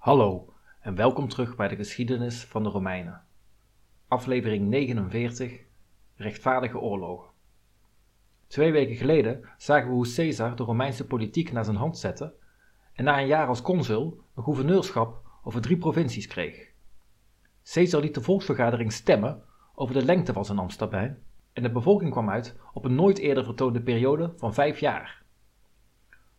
Hallo en welkom terug bij de geschiedenis van de Romeinen. Aflevering 49: Rechtvaardige oorlogen. Twee weken geleden zagen we hoe Caesar de Romeinse politiek naar zijn hand zette en na een jaar als consul een gouverneurschap over drie provincies kreeg. Caesar liet de volksvergadering stemmen over de lengte van zijn ambtstermijn en de bevolking kwam uit op een nooit eerder vertoonde periode van vijf jaar.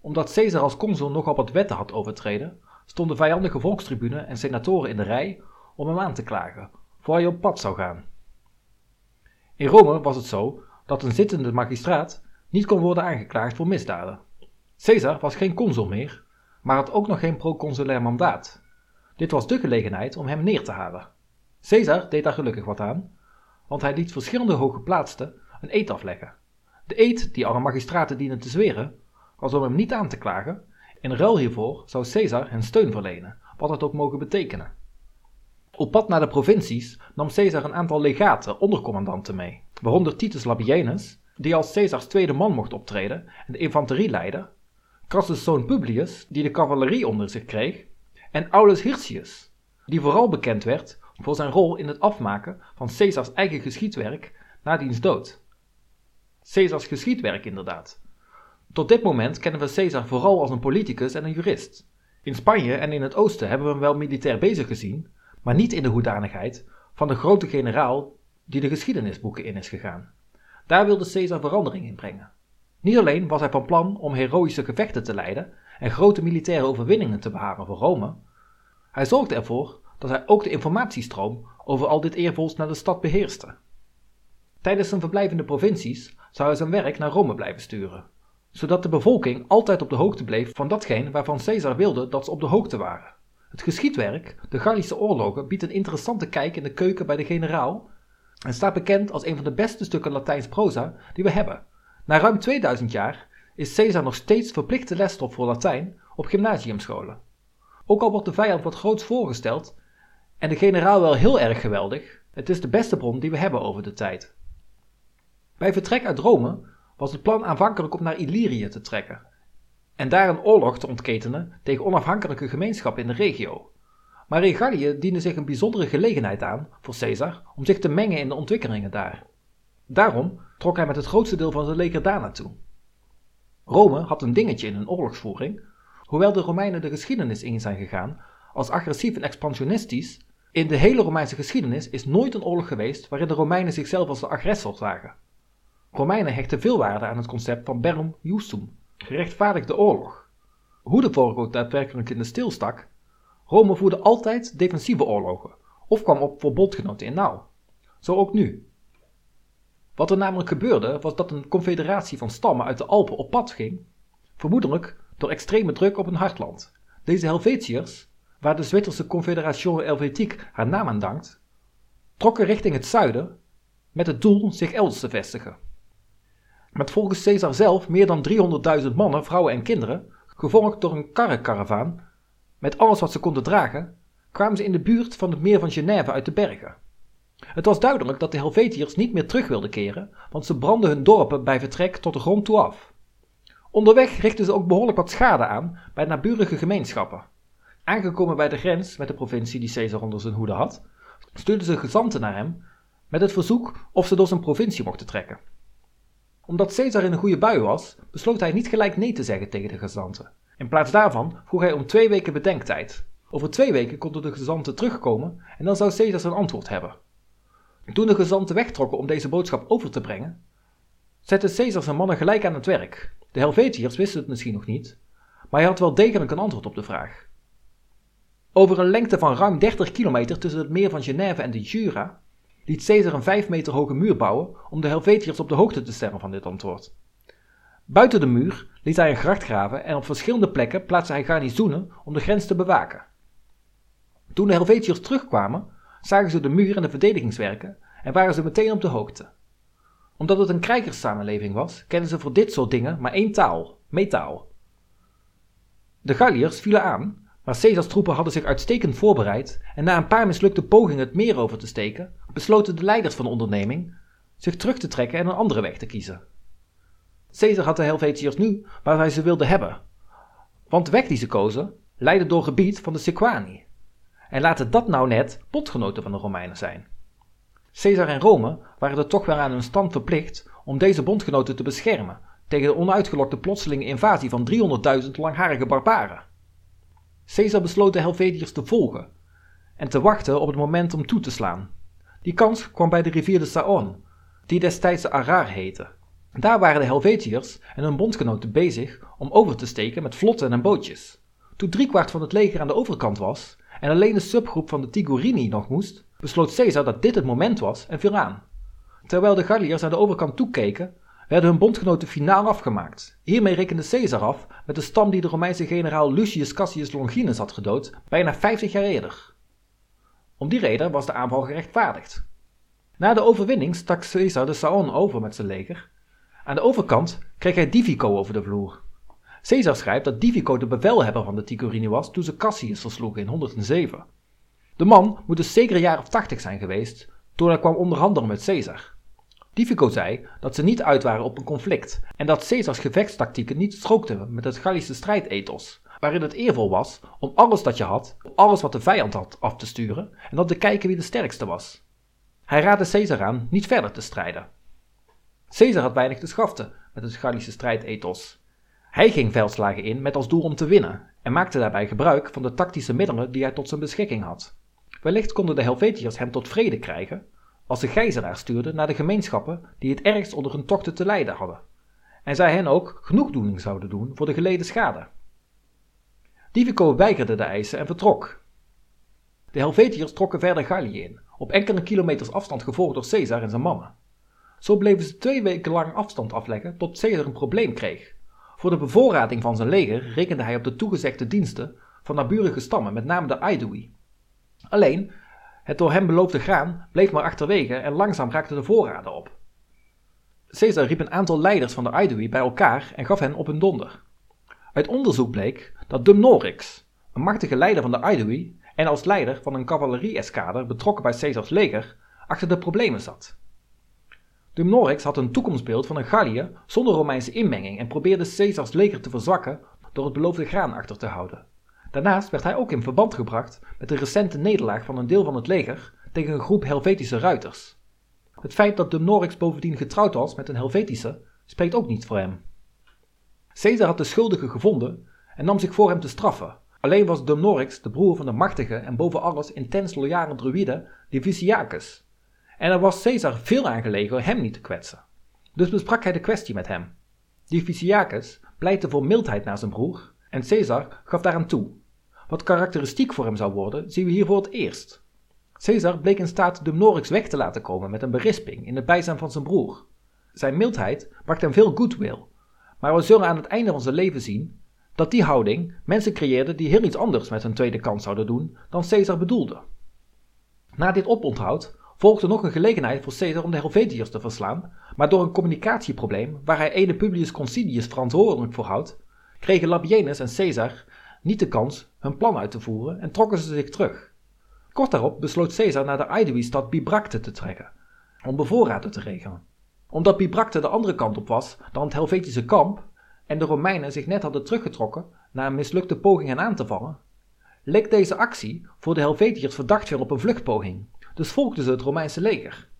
Omdat Caesar als consul nogal wat wetten had overtreden, stonden vijandige volkstribunen en senatoren in de rij om hem aan te klagen, voor hij op pad zou gaan. In Rome was het zo dat een zittende magistraat niet kon worden aangeklaagd voor misdaden. Caesar was geen consul meer, maar had ook nog geen proconsulair mandaat. Dit was de gelegenheid om hem neer te halen. Caesar deed daar gelukkig wat aan, want hij liet verschillende hooggeplaatsten een eed afleggen. De eed die alle magistraten dienen te zweren, was om hem niet aan te klagen in ruil hiervoor zou Caesar hen steun verlenen, wat het ook mogen betekenen. Op pad naar de provincies nam Caesar een aantal legaten ondercommandanten mee, waaronder Titus Labienus, die als Caesars tweede man mocht optreden en de infanterieleider, Crassus' zoon Publius, die de cavalerie onder zich kreeg, en Aulus Hirtius, die vooral bekend werd voor zijn rol in het afmaken van Caesars eigen geschiedwerk na diens dood. Caesars geschiedwerk inderdaad, tot dit moment kennen we Caesar vooral als een politicus en een jurist. In Spanje en in het oosten hebben we hem wel militair bezig gezien, maar niet in de hoedanigheid van de grote generaal die de geschiedenisboeken in is gegaan. Daar wilde Caesar verandering in brengen. Niet alleen was hij van plan om heroïsche gevechten te leiden en grote militaire overwinningen te behalen voor Rome, hij zorgde ervoor dat hij ook de informatiestroom over al dit eervolst naar de stad beheerste. Tijdens zijn verblijf in de provincies zou hij zijn werk naar Rome blijven sturen, zodat de bevolking altijd op de hoogte bleef van datgene waarvan Caesar wilde dat ze op de hoogte waren. Het geschiedwerk, de Gallische oorlogen, biedt een interessante kijk in de keuken bij de generaal en staat bekend als een van de beste stukken Latijns proza die we hebben. Na ruim 2000 jaar is Caesar nog steeds verplichte lesstof voor Latijn op gymnasiumscholen. Ook al wordt de vijand wat groots voorgesteld en de generaal wel heel erg geweldig, het is de beste bron die we hebben over de tijd. Bij vertrek uit Rome was het plan aanvankelijk om naar Illyrië te trekken en daar een oorlog te ontketenen tegen onafhankelijke gemeenschappen in de regio. Maar in Gallië diende zich een bijzondere gelegenheid aan voor Caesar om zich te mengen in de ontwikkelingen daar. Daarom trok hij met het grootste deel van zijn leger daar naartoe. Rome had een dingetje in hun oorlogsvoering, hoewel de Romeinen de geschiedenis in zijn gegaan als agressief en expansionistisch. In de hele Romeinse geschiedenis is nooit een oorlog geweest waarin de Romeinen zichzelf als de agressor zagen. Romeinen hechten veel waarde aan het concept van Berum Justum, gerechtvaardigde oorlog. Hoe de ook daadwerkelijk in de stil stak, Rome voerde altijd defensieve oorlogen of kwam op voor bondgenoten in nauw. Zo ook nu. Wat er namelijk gebeurde was dat een confederatie van stammen uit de Alpen op pad ging, vermoedelijk door extreme druk op een hartland. Deze Helvetiërs, waar de Zwitserse Confederation Helvetique haar naam aan dankt, trokken richting het zuiden met het doel zich elders te vestigen. Met volgens Caesar zelf meer dan 300.000 mannen, vrouwen en kinderen, gevolgd door een karrenkaravaan met alles wat ze konden dragen, kwamen ze in de buurt van het meer van Genève uit de bergen. Het was duidelijk dat de Helvetiërs niet meer terug wilden keren, want ze brandden hun dorpen bij vertrek tot de grond toe af. Onderweg richtten ze ook behoorlijk wat schade aan bij naburige gemeenschappen. Aangekomen bij de grens met de provincie die Caesar onder zijn hoede had, stuurden ze gezanten naar hem met het verzoek of ze door zijn provincie mochten trekken omdat Caesar in een goede bui was, besloot hij niet gelijk nee te zeggen tegen de gezanten. In plaats daarvan vroeg hij om twee weken bedenktijd. Over twee weken konden de gezanten terugkomen en dan zou Caesar zijn antwoord hebben. Toen de gezanten wegtrokken om deze boodschap over te brengen, zette Caesar zijn mannen gelijk aan het werk. De Helvetiërs wisten het misschien nog niet, maar hij had wel degelijk een antwoord op de vraag. Over een lengte van ruim 30 kilometer tussen het meer van Genève en de Jura liet Caesar een vijf meter hoge muur bouwen om de Helvetiërs op de hoogte te stellen van dit antwoord. Buiten de muur liet hij een gracht graven en op verschillende plekken plaatste hij garnizoenen om de grens te bewaken. Toen de Helvetiërs terugkwamen, zagen ze de muur en de verdedigingswerken en waren ze meteen op de hoogte. Omdat het een krijgerssamenleving was, kenden ze voor dit soort dingen maar één taal, metaal. De Galliërs vielen aan maar Caesars troepen hadden zich uitstekend voorbereid en na een paar mislukte pogingen het meer over te steken, besloten de leiders van de onderneming zich terug te trekken en een andere weg te kiezen. Caesar had de Helvetiërs nu waar hij ze wilde hebben, want de weg die ze kozen leidde door gebied van de Sequani. En laten dat nou net bondgenoten van de Romeinen zijn. Caesar en Rome waren er toch weer aan hun stand verplicht om deze bondgenoten te beschermen tegen de onuitgelokte plotselinge invasie van 300.000 langharige barbaren. Caesar besloot de Helvetiërs te volgen en te wachten op het moment om toe te slaan. Die kans kwam bij de rivier de Saône, die destijds de Arar heette. Daar waren de Helvetiërs en hun bondgenoten bezig om over te steken met vlotten en bootjes. Toen driekwart van het leger aan de overkant was en alleen de subgroep van de Tigurini nog moest, besloot Caesar dat dit het moment was en viel aan. Terwijl de Galliërs aan de overkant toekeken, werden hun bondgenoten finaal afgemaakt. Hiermee rekende Caesar af met de stam die de Romeinse generaal Lucius Cassius Longinus had gedood, bijna 50 jaar eerder. Om die reden was de aanval gerechtvaardigd. Na de overwinning stak Caesar de Saon over met zijn leger. Aan de overkant kreeg hij Divico over de vloer. Caesar schrijft dat Divico de bevelhebber van de Tigurini was toen ze Cassius versloegen in 107. De man moet dus zeker een jaar of 80 zijn geweest toen hij kwam onderhandelen met Caesar. Divico zei dat ze niet uit waren op een conflict en dat Caesars gevechtstactieken niet strookten met het Gallische strijdethos, waarin het eervol was om alles dat je had, alles wat de vijand had, af te sturen en dan te kijken wie de sterkste was. Hij raadde Caesar aan niet verder te strijden. Caesar had weinig te schaften met het Gallische strijdethos. Hij ging veldslagen in met als doel om te winnen en maakte daarbij gebruik van de tactische middelen die hij tot zijn beschikking had. Wellicht konden de Helvetiërs hem tot vrede krijgen als de gijzelaar stuurde naar de gemeenschappen die het ergst onder hun tochten te lijden hadden, en zij hen ook genoegdoening zouden doen voor de geleden schade. Divico weigerde de eisen en vertrok. De Helvetiërs trokken verder Gallië in, op enkele kilometers afstand gevolgd door Caesar en zijn mannen. Zo bleven ze twee weken lang afstand afleggen tot Caesar een probleem kreeg. Voor de bevoorrading van zijn leger rekende hij op de toegezegde diensten van naburige stammen, met name de Aedui. Alleen, het door hem beloofde graan bleef maar achterwege en langzaam raakten de voorraden op. Caesar riep een aantal leiders van de Aedui bij elkaar en gaf hen op hun donder. Uit onderzoek bleek dat Dumnorix, een machtige leider van de Aedui en als leider van een cavalerie-eskader betrokken bij Caesars leger, achter de problemen zat. Dumnorix had een toekomstbeeld van een Gallië zonder Romeinse inmenging en probeerde Caesars leger te verzwakken door het beloofde graan achter te houden. Daarnaast werd hij ook in verband gebracht met de recente nederlaag van een deel van het leger tegen een groep Helvetische ruiters. Het feit dat Dumnorix bovendien getrouwd was met een Helvetische spreekt ook niet voor hem. Caesar had de schuldige gevonden en nam zich voor hem te straffen. Alleen was Dumnorix de broer van de machtige en boven alles intens loyale druïde Diviciacus. En er was Caesar veel aangelegen hem niet te kwetsen. Dus besprak hij de kwestie met hem. Diviciacus pleitte voor mildheid naar zijn broer en Caesar gaf daaraan toe. Wat karakteristiek voor hem zou worden, zien we hier voor het eerst. Caesar bleek in staat Dumnorix weg te laten komen met een berisping in het bijzijn van zijn broer. Zijn mildheid bracht hem veel goodwill, maar we zullen aan het einde van zijn leven zien dat die houding mensen creëerde die heel iets anders met hun tweede kans zouden doen dan Caesar bedoelde. Na dit oponthoud volgde nog een gelegenheid voor Caesar om de Helvetiërs te verslaan, maar door een communicatieprobleem waar hij ene Publius Concilius verantwoordelijk voor houdt, kregen Labienus en Caesar niet de kans hun plan uit te voeren en trokken ze zich terug. Kort daarop besloot Caesar naar de Aedui-stad Bibracte te trekken, om bevoorraden te regelen. Omdat Bibracte de andere kant op was dan het Helvetische kamp en de Romeinen zich net hadden teruggetrokken na een mislukte poging hen aan te vallen, leek deze actie voor de Helvetiërs verdacht veel op een vluchtpoging, dus volgden ze het Romeinse leger.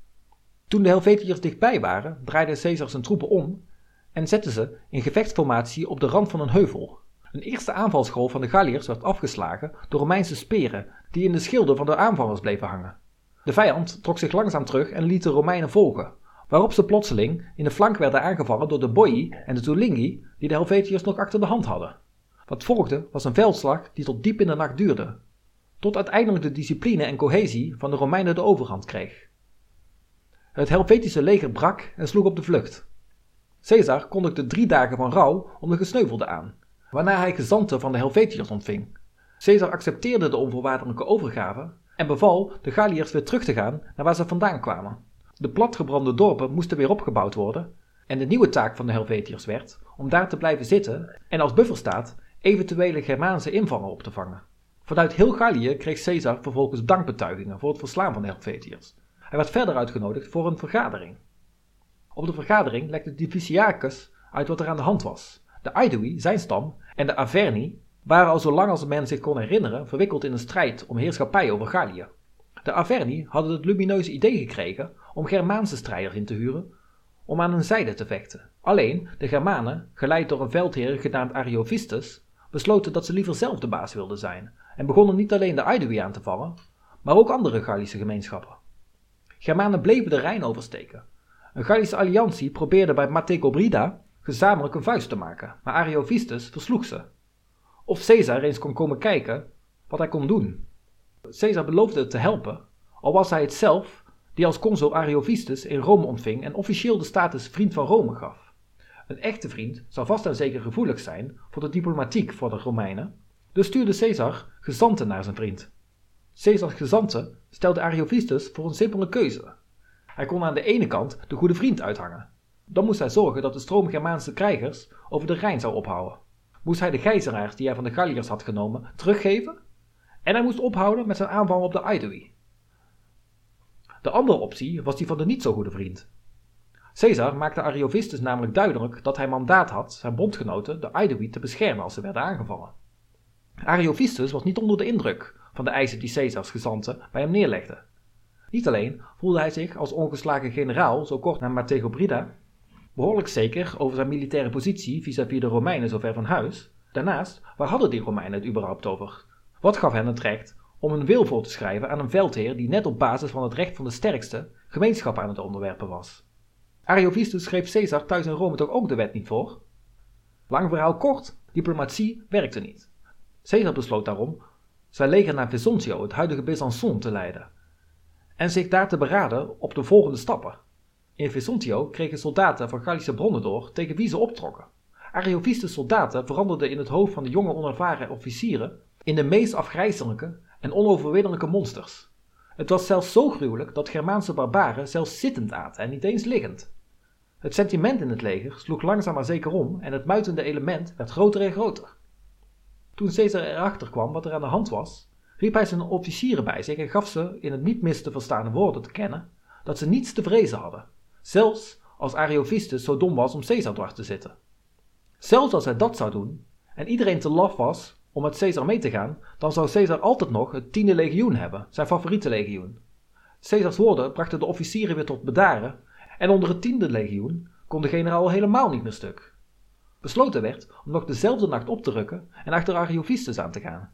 Toen de Helvetiërs dichtbij waren, draaide Caesar zijn troepen om en zette ze in gevechtsformatie op de rand van een heuvel. Een eerste aanvalsgolf van de Galliërs werd afgeslagen door Romeinse speren die in de schilden van de aanvallers bleven hangen. De vijand trok zich langzaam terug en liet de Romeinen volgen, waarop ze plotseling in de flank werden aangevallen door de Boii en de Tulingi die de Helvetiërs nog achter de hand hadden. Wat volgde was een veldslag die tot diep in de nacht duurde, tot uiteindelijk de discipline en cohesie van de Romeinen de overhand kreeg. Het Helvetische leger brak en sloeg op de vlucht. Caesar kondigde drie dagen van rouw om de gesneuvelden aan, waarna hij gezanten van de Helvetiërs ontving. Caesar accepteerde de onvoorwaardelijke overgave en beval de Galliërs weer terug te gaan naar waar ze vandaan kwamen. De platgebrande dorpen moesten weer opgebouwd worden en de nieuwe taak van de Helvetiërs werd om daar te blijven zitten en als bufferstaat eventuele Germaanse invallen op te vangen. Vanuit heel Gallië kreeg Caesar vervolgens dankbetuigingen voor het verslaan van de Helvetiërs. Hij werd verder uitgenodigd voor een vergadering. Op de vergadering legde Diviciacus uit wat er aan de hand was. De Aedui, zijn stam, en de Averni, waren al zo lang als men zich kon herinneren verwikkeld in een strijd om heerschappij over Gallië. De Averni hadden het lumineuze idee gekregen om Germaanse strijders in te huren om aan hun zijde te vechten. Alleen, de Germanen, geleid door een veldheer genaamd Ariovistus, besloten dat ze liever zelf de baas wilden zijn en begonnen niet alleen de Aedui aan te vallen, maar ook andere Gallische gemeenschappen. Germanen bleven de Rijn oversteken. Een Gallische alliantie probeerde bij Mattegobrida gezamenlijk een vuist te maken, maar Ariovistus versloeg ze. Of Caesar eens kon komen kijken wat hij kon doen. Caesar beloofde te helpen, al was hij het zelf die als consul Ariovistus in Rome ontving en officieel de status vriend van Rome gaf. Een echte vriend zou vast en zeker gevoelig zijn voor de diplomatiek voor de Romeinen, dus stuurde Caesar gezanten naar zijn vriend. Caesars gezanten stelde Ariovistus voor een simpele keuze. Hij kon aan de ene kant de goede vriend uithangen. Dan moest hij zorgen dat de stroom Germaanse krijgers over de Rijn zou ophouden. Moest hij de gijzelaars die hij van de Galliërs had genomen teruggeven? En hij moest ophouden met zijn aanval op de Aedui. De andere optie was die van de niet zo goede vriend. Caesar maakte Ariovistus namelijk duidelijk dat hij mandaat had zijn bondgenoten, de Aedui, te beschermen als ze werden aangevallen. Ariovistus was niet onder de indruk van de eisen die Caesars gezanten bij hem neerlegden. Niet alleen voelde hij zich als ongeslagen generaal zo kort na Mattegobrida behoorlijk zeker over zijn militaire positie vis-à-vis de Romeinen zo ver van huis. Daarnaast, waar hadden die Romeinen het überhaupt over? Wat gaf hen het recht om een wil voor te schrijven aan een veldheer die net op basis van het recht van de sterkste gemeenschap aan het onderwerpen was? Ariovistus schreef Caesar thuis in Rome toch ook de wet niet voor? Lang verhaal kort, diplomatie werkte niet. Caesar besloot daarom zijn leger naar Vesontio, het huidige Besançon, te leiden en zich daar te beraden op de volgende stappen. In Vesontio kregen soldaten van Gallische bronnen door tegen wie ze optrokken. Ariovistus soldaten veranderden in het hoofd van de jonge onervaren officieren in de meest afgrijzelijke en onoverwinnelijke monsters. Het was zelfs zo gruwelijk dat Germaanse barbaren zelfs zittend aten en niet eens liggend. Het sentiment in het leger sloeg langzaam maar zeker om en het muitende element werd groter en groter. Toen Caesar erachter kwam wat er aan de hand was, riep hij zijn officieren bij zich en gaf ze in het niet mis te verstaande woorden te kennen dat ze niets te vrezen hadden, zelfs als Ariovistus zo dom was om Caesar dwars te zitten. Zelfs als hij dat zou doen en iedereen te laf was om met Caesar mee te gaan, dan zou Caesar altijd nog het tiende legioen hebben, zijn favoriete legioen. Caesars woorden brachten de officieren weer tot bedaren en onder het tiende legioen kon de generaal helemaal niet meer stuk. Besloten werd om nog dezelfde nacht op te rukken en achter Ariovistus aan te gaan.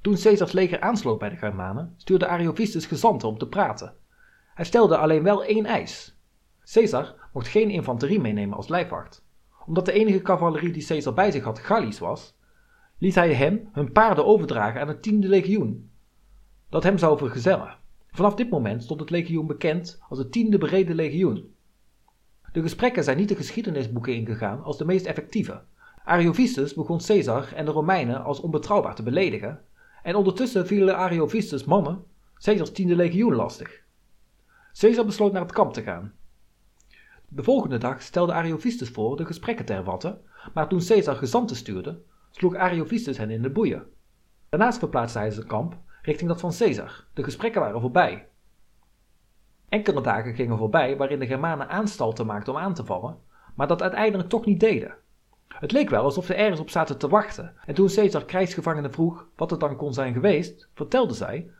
Toen Caesars leger aansloot bij de Germanen, stuurde Ariovistus gezanten om te praten. Hij stelde alleen wel één eis. Caesar mocht geen infanterie meenemen als lijfwacht. Omdat de enige cavalerie die Caesar bij zich had Gallisch was, liet hij hen hun paarden overdragen aan het tiende legioen, dat hem zou vergezellen. Vanaf dit moment stond het legioen bekend als het tiende bereden legioen. De gesprekken zijn niet de geschiedenisboeken ingegaan als de meest effectieve. Ariovistus begon Caesar en de Romeinen als onbetrouwbaar te beledigen en ondertussen vielen Ariovistus mannen Caesars tiende legioen lastig. Caesar besloot naar het kamp te gaan. De volgende dag stelde Ariovistus voor de gesprekken te hervatten, maar toen Caesar gezanten stuurde, sloeg Ariovistus hen in de boeien. Daarnaast verplaatste hij zijn kamp richting dat van Caesar. De gesprekken waren voorbij. Enkele dagen gingen voorbij waarin de Germanen aanstalten maakten om aan te vallen, maar dat uiteindelijk toch niet deden. Het leek wel alsof ze ergens op zaten te wachten, en toen Caesar krijgsgevangenen vroeg wat het dan kon zijn geweest, vertelde zij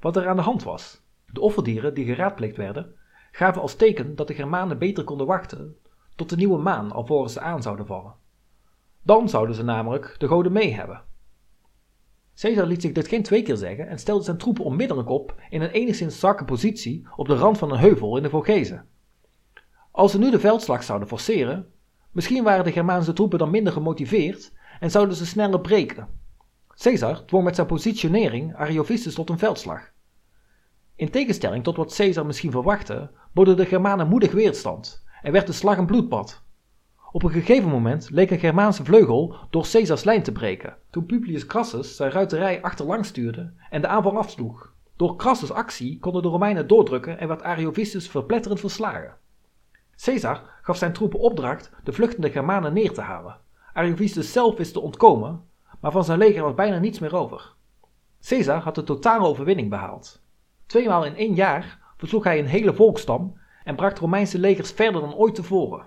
wat er aan de hand was. De offerdieren die geraadpleegd werden, gaven als teken dat de Germanen beter konden wachten tot de nieuwe maan alvorens ze aan zouden vallen. Dan zouden ze namelijk de goden mee hebben. Caesar liet zich dit geen twee keer zeggen en stelde zijn troepen onmiddellijk op in een enigszins zwakke positie op de rand van een heuvel in de Vogezen. Als ze nu de veldslag zouden forceren, Misschien waren de Germaanse troepen dan minder gemotiveerd en zouden ze sneller breken. Caesar dwong met zijn positionering Ariovistus tot een veldslag. In tegenstelling tot wat Caesar misschien verwachtte, boden de Germanen moedig weerstand en werd de slag een bloedbad. Op een gegeven moment leek een Germaanse vleugel door Caesars lijn te breken, toen Publius Crassus zijn ruiterij achterlangs stuurde en de aanval afsloeg. Door Crassus' actie konden de Romeinen doordrukken en werd Ariovistus verpletterend verslagen. Caesar gaf zijn troepen opdracht de vluchtende Germanen neer te halen. Ariovistus zelf wist te ontkomen, maar van zijn leger was bijna niets meer over. Caesar had de totale overwinning behaald. Tweemaal in één jaar versloeg hij een hele volkstam en bracht Romeinse legers verder dan ooit tevoren.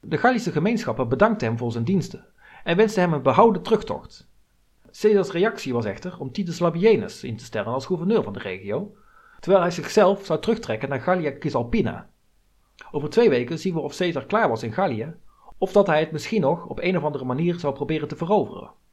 De Gallische gemeenschappen bedankten hem voor zijn diensten en wenste hem een behouden terugtocht. Caesars reactie was echter om Titus Labienus in te stellen als gouverneur van de regio, terwijl hij zichzelf zou terugtrekken naar Gallia Cisalpina. Over twee weken zien we of Caesar klaar was in Gallië, of dat hij het misschien nog op een of andere manier zou proberen te veroveren.